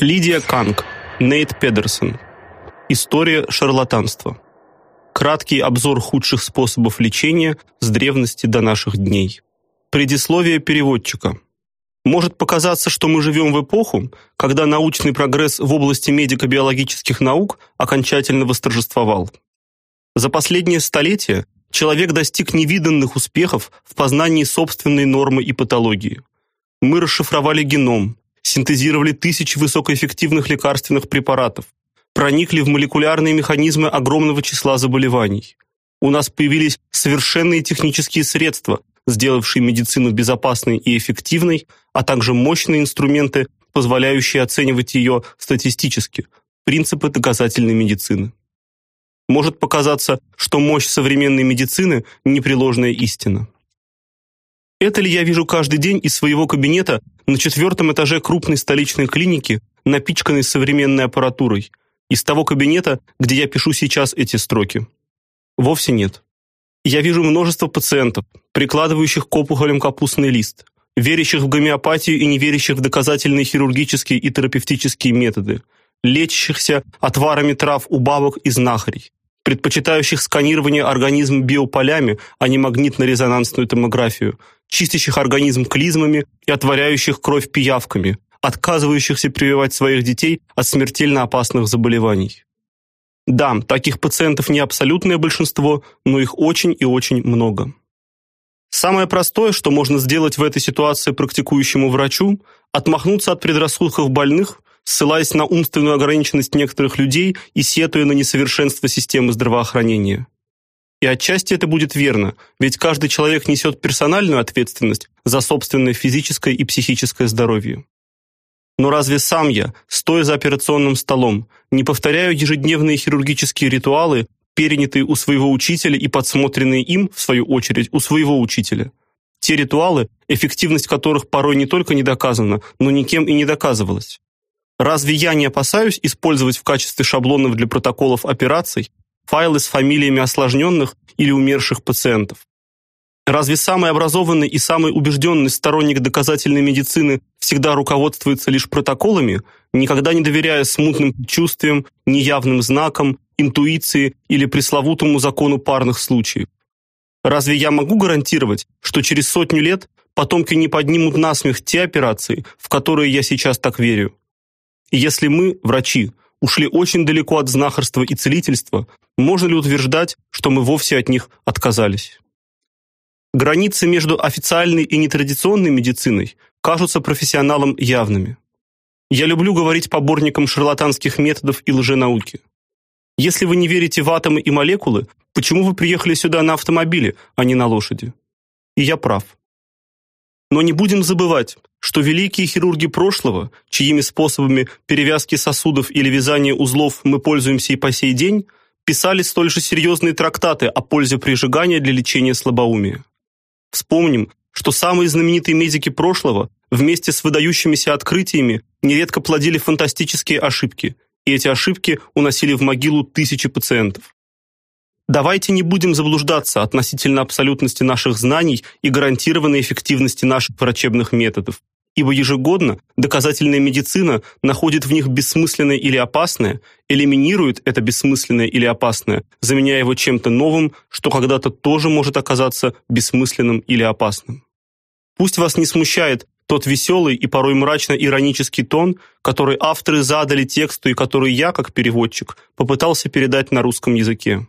Лидия Канг, Нейт Педерсон. История шарлатанства. Краткий обзор худших способов лечения с древности до наших дней. Предисловие переводчика. Может показаться, что мы живем в эпоху, когда научный прогресс в области медико-биологических наук окончательно восторжествовал. За последние столетия человек достиг невиданных успехов в познании собственной нормы и патологии. Мы расшифровали геном, синтезировали тысячи высокоэффективных лекарственных препаратов, проникли в молекулярные механизмы огромного числа заболеваний. У нас появились совершенные технические средства, сделавшие медицину безопасной и эффективной, а также мощные инструменты, позволяющие оценивать ее статистически, принципы доказательной медицины. Может показаться, что мощь современной медицины непреложная истина. Это ли я вижу каждый день из своего кабинета на четвертом этаже крупной столичной клиники, напичканной современной аппаратурой, из того кабинета, где я пишу сейчас эти строки? Вовсе нет. Я вижу множество пациентов, прикладывающих к опухолям капустный лист, верящих в гомеопатию и не верящих в доказательные хирургические и терапевтические методы, лечащихся отварами трав у бабок и знахарей, предпочитающих сканирование организма биополями, а не магнитно-резонансную томографию, чистящих организм клизмами и отваряющих кровь пиявками, отказывающихся прививать своих детей от смертельно опасных заболеваний. Да, таких пациентов не абсолютное большинство, но их очень и очень много. Самое простое, что можно сделать в этой ситуации практикующему врачу, отмахнуться от предрассудков больных ссылаясь на умственную ограниченность некоторых людей и сетуя на несовершенство системы здравоохранения. И отчасти это будет верно, ведь каждый человек несет персональную ответственность за собственное физическое и психическое здоровье. Но разве сам я, стоя за операционным столом, не повторяю ежедневные хирургические ритуалы, перенятые у своего учителя и подсмотренные им в свою очередь у своего учителя? Те ритуалы, эффективность которых порой не только не доказана, но никем и не доказывалась. Разве я не опасаюсь использовать в качестве шаблонов для протоколов операций файлы с фамилиями осложненных или умерших пациентов? Разве самый образованный и самый убежденный сторонник доказательной медицины всегда руководствуется лишь протоколами, никогда не доверяя смутным чувствам, неявным знакам, интуиции или пресловутому закону парных случаев? Разве я могу гарантировать, что через сотню лет потомки не поднимут насмех те операции, в которые я сейчас так верю? Если мы, врачи, ушли очень далеко от знахарства и целительства, можно ли утверждать, что мы вовсе от них отказались? Границы между официальной и нетрадиционной медициной кажутся профессионалам явными. Я люблю говорить поборникам шарлатанских методов и лженауки. Если вы не верите в атомы и молекулы, почему вы приехали сюда на автомобиле, а не на лошади? И я прав. Но не будем забывать, что великие хирурги прошлого, чьими способами перевязки сосудов или вязания узлов мы пользуемся и по сей день, писали столь же серьезные трактаты о пользе прижигания для лечения слабоумия. Вспомним, что самые знаменитые медики прошлого вместе с выдающимися открытиями нередко плодили фантастические ошибки, и эти ошибки уносили в могилу тысячи пациентов. Давайте не будем заблуждаться относительно абсолютности наших знаний и гарантированной эффективности наших врачебных методов, ибо ежегодно доказательная медицина находит в них бессмысленное или опасное, элиминирует это бессмысленное или опасное, заменяя его чем-то новым, что когда-то тоже может оказаться бессмысленным или опасным. Пусть вас не смущает тот веселый и порой мрачно-иронический тон, который авторы задали тексту и который я, как переводчик, попытался передать на русском языке.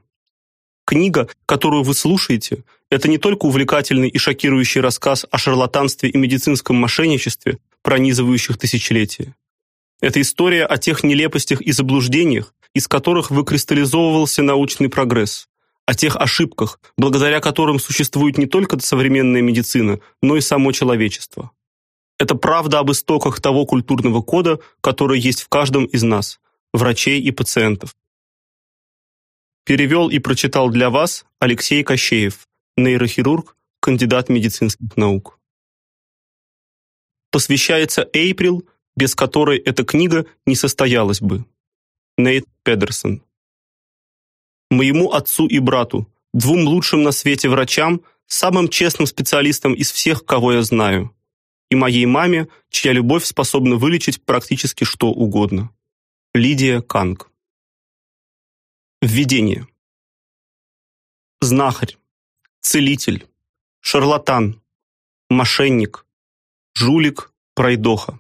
Книга, которую вы слушаете, это не только увлекательный и шокирующий рассказ о шарлатанстве и медицинском мошенничестве, пронизывающих тысячелетия. Это история о тех нелепостях и заблуждениях, из которых выкристаллизовывался научный прогресс, о тех ошибках, благодаря которым существует не только современная медицина, но и само человечество. Это правда об истоках того культурного кода, который есть в каждом из нас, врачей и пациентов. Перевел и прочитал для вас Алексей Кощеев, нейрохирург, кандидат медицинских наук. Посвящается Эйприл, без которой эта книга не состоялась бы. Нейт Педерсон. Моему отцу и брату, двум лучшим на свете врачам, самым честным специалистам из всех, кого я знаю. и моей маме, чья любовь способна вылечить практически что угодно. Лидия Канг. Введение. Знахарь, целитель, шарлатан, мошенник, жулик, пройдоха.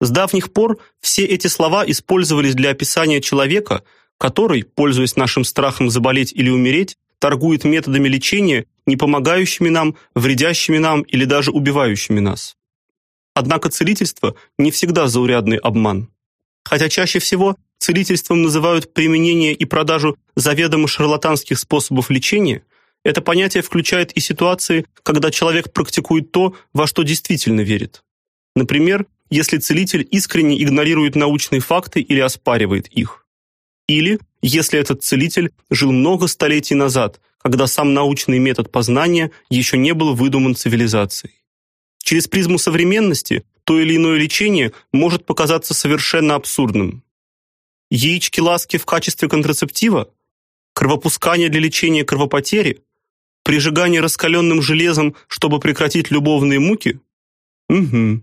С давних пор все эти слова использовались для описания человека, который, пользуясь нашим страхом заболеть или умереть, торгует методами лечения, не помогающими нам, вредящими нам или даже убивающими нас. Однако целительство не всегда заурядный обман. Хотя чаще всего целительством называют применение и продажу заведомо шарлатанских способов лечения, это понятие включает и ситуации, когда человек практикует то, во что действительно верит. Например, если целитель искренне игнорирует научные факты или оспаривает их. Или если этот целитель жил много столетий назад, когда сам научный метод познания еще не был выдуман цивилизацией. Через призму современности то или иное лечение может показаться совершенно абсурдным. Яички ласки в качестве контрацептива, кровопускание для лечения кровопотери, прижигание раскаленным железом, чтобы прекратить любовные муки? Угу.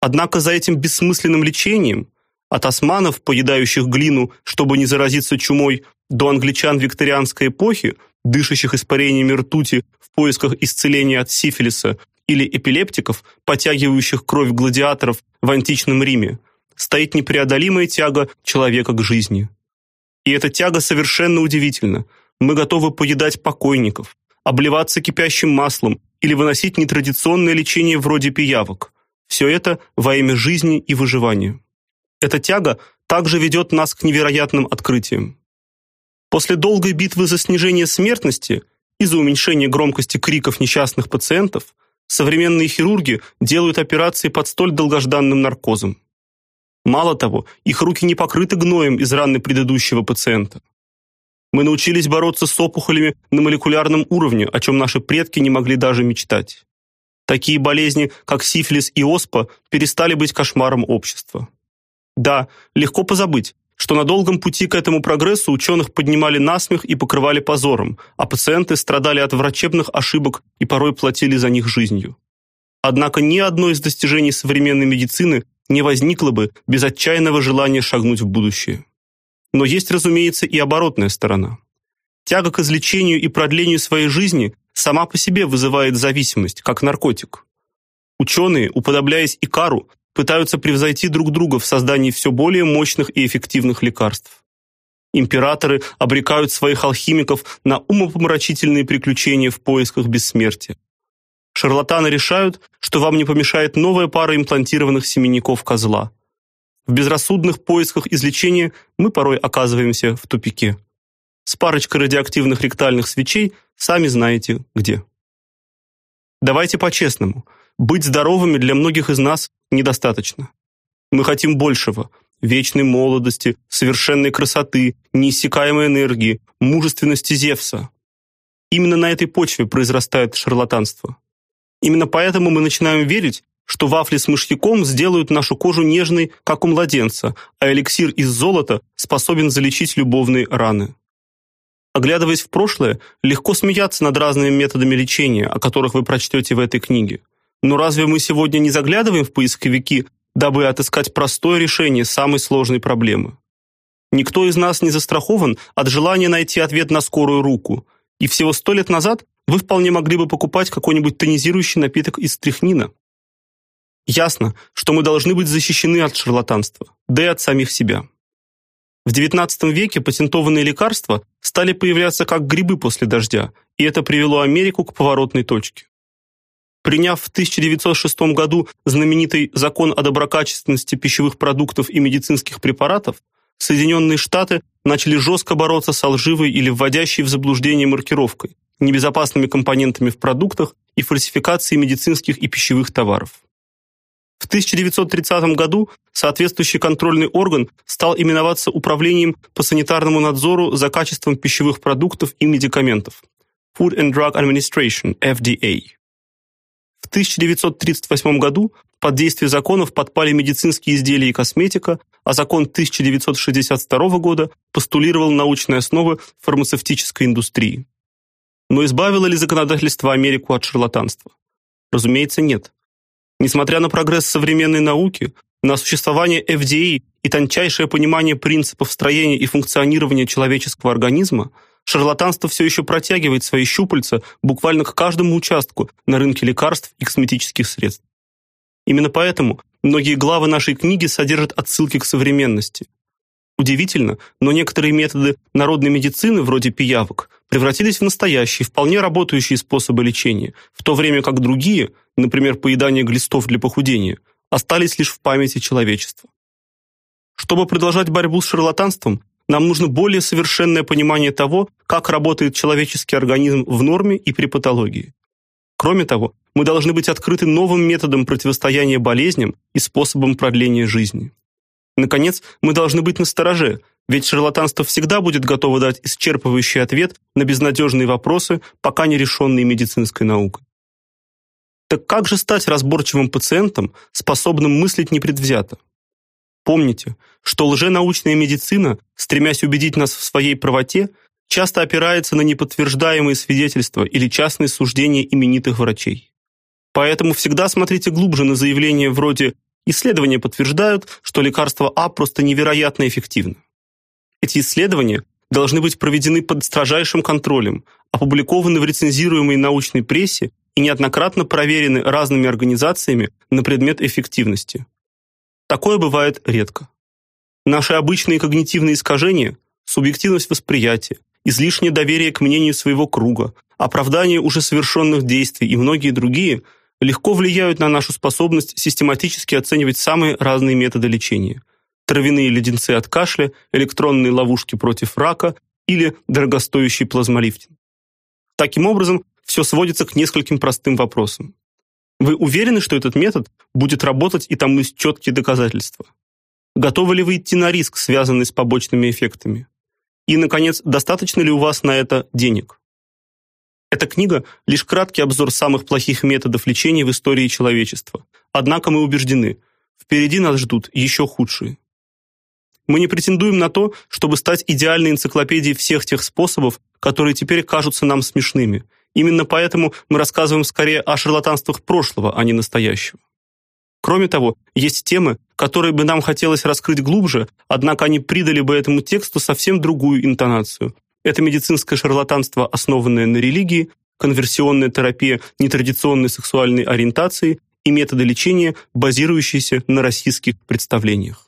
Однако за этим бессмысленным лечением, от османов, поедающих глину, чтобы не заразиться чумой, до англичан викторианской эпохи, дышащих испарениями ртути в поисках исцеления от сифилиса, или эпилептиков, подтягивающих кровь гладиаторов в античном Риме, стоит непреодолимая тяга человека к жизни. И эта тяга совершенно удивительна. Мы готовы поедать покойников, обливаться кипящим маслом или выносить нетрадиционное лечение вроде пиявок. Все это во имя жизни и выживания. Эта тяга также ведет нас к невероятным открытиям. После долгой битвы за снижение смертности и за уменьшение громкости криков несчастных пациентов, современные хирурги делают операции под столь долгожданным наркозом. Мало того, их руки не покрыты гноем из раны предыдущего пациента. Мы научились бороться с опухолями на молекулярном уровне, о чем наши предки не могли даже мечтать. Такие болезни, как сифилис и оспа, перестали быть кошмаром общества. Да, легко позабыть, что на долгом пути к этому прогрессу ученых поднимали насмех и покрывали позором, а пациенты страдали от врачебных ошибок и порой платили за них жизнью. Однако ни одно из достижений современной медицины не возникло бы без отчаянного желания шагнуть в будущее. Но есть, разумеется, и оборотная сторона. Тяга к излечению и продлению своей жизни сама по себе вызывает зависимость, как наркотик. Ученые, уподобляясь Икару, пытаются превзойти друг друга в создании все более мощных и эффективных лекарств. Императоры обрекают своих алхимиков на умопомрачительные приключения в поисках бессмертия. Шарлатаны решают, что вам не помешает новая пара имплантированных семенников козла. В безрассудных поисках излечения мы порой оказываемся в тупике. С парочкой радиоактивных ректальных свечей сами знаете где. Давайте по-честному. Быть здоровыми для многих из нас недостаточно. Мы хотим большего: вечной молодости, совершенной красоты, неиссякаемой энергии, мужественности Зевса. Именно на этой почве произрастает шарлатанство. Именно поэтому мы начинаем верить, что вафли с мышьяком сделают нашу кожу нежной, как у младенца, а эликсир из золота способен залечить любовные раны. Оглядываясь в прошлое, легко смеяться над разными методами лечения, о которых вы прочтете в этой книге. Но разве мы сегодня не заглядываем в поисковики, дабы отыскать простое решение самой сложной проблемы? Никто из нас не застрахован от желания найти ответ на скорую руку. И всего сто лет назад вы вполне могли бы покупать какой-нибудь тонизирующий напиток из стрихнина. Ясно, что мы должны быть защищены от шарлатанства, да и от самих себя. В XIX веке патентованные лекарства стали появляться как грибы после дождя, и это привело Америку к поворотной точке. Приняв в 1906 году знаменитый закон о доброкачественности пищевых продуктов и медицинских препаратов, Соединенные Штаты начали жестко бороться с лживой или вводящей в заблуждение маркировкой, небезопасными компонентами в продуктах и фальсификацией медицинских и пищевых товаров. В 1930 году соответствующий контрольный орган стал именоваться Управлением по санитарному надзору за качеством пищевых продуктов и медикаментов Food and Drug Administration FDA. В 1938 году под действие законов подпали медицинские изделия и косметика, а закон 1962 года постулировал научные основы фармацевтической индустрии. Но избавило ли законодательство Америку от шарлатанства? Разумеется, нет. Несмотря на прогресс современной науки, на существование FDA и тончайшее понимание принципов строения и функционирования человеческого организма, шарлатанство все еще протягивает свои щупальца буквально к каждому участку на рынке лекарств и косметических средств. Именно поэтому многие главы нашей книги содержат отсылки к современности. Удивительно, но некоторые методы народной медицины, вроде пиявок, превратились в настоящие, вполне работающие способы лечения, в то время как другие, например, поедание глистов для похудения, остались лишь в памяти человечества. Чтобы продолжать борьбу с шарлатанством, нам нужно более совершенное понимание того, как работает человеческий организм в норме и при патологии. Кроме того, мы должны быть открыты новым методам противостояния болезням и способам продления жизни. Наконец, мы должны быть настороже, ведь шарлатанство всегда будет готово дать исчерпывающий ответ на безнадежные вопросы, пока не решенные медицинской наукой. Так как же стать разборчивым пациентом, способным мыслить непредвзято? Помните, что лженаучная медицина, стремясь убедить нас в своей правоте, часто опирается на неподтверждаемые свидетельства или частные суждения именитых врачей. Поэтому всегда смотрите глубже на заявления вроде Исследования подтверждают, что лекарство А просто невероятно эффективно. Эти исследования должны быть проведены под строжайшим контролем, опубликованы в рецензируемой научной прессе и неоднократно проверены разными организациями на предмет эффективности. Такое бывает редко. Наши обычные когнитивные искажения, субъективность восприятия, излишнее доверие к мнению своего круга, оправдание уже совершенных действий и многие другие легко влияют на нашу способность систематически оценивать самые разные методы лечения. Травяные леденцы от кашля, электронные ловушки против рака или дорогостоящий плазмолифтинг. Таким образом, все сводится к нескольким простым вопросам. Вы уверены, что этот метод будет работать и тому есть четкие доказательства? Готовы ли вы идти на риск, связанный с побочными эффектами? И, наконец, достаточно ли у вас на это денег? Эта книга – лишь краткий обзор самых плохих методов лечения в истории человечества. Однако мы убеждены, впереди нас ждут еще худшие. Мы не претендуем на то, чтобы стать идеальной энциклопедией всех тех способов, которые теперь кажутся нам смешными, Именно поэтому мы рассказываем скорее о шарлатанствах прошлого, а не настоящего. Кроме того, есть темы, которые бы нам хотелось раскрыть глубже, однако они придали бы этому тексту совсем другую интонацию. Это медицинское шарлатанство, основанное на религии, конверсионная терапия нетрадиционной сексуальной ориентации и методы лечения, базирующиеся на российских представлениях.